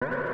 you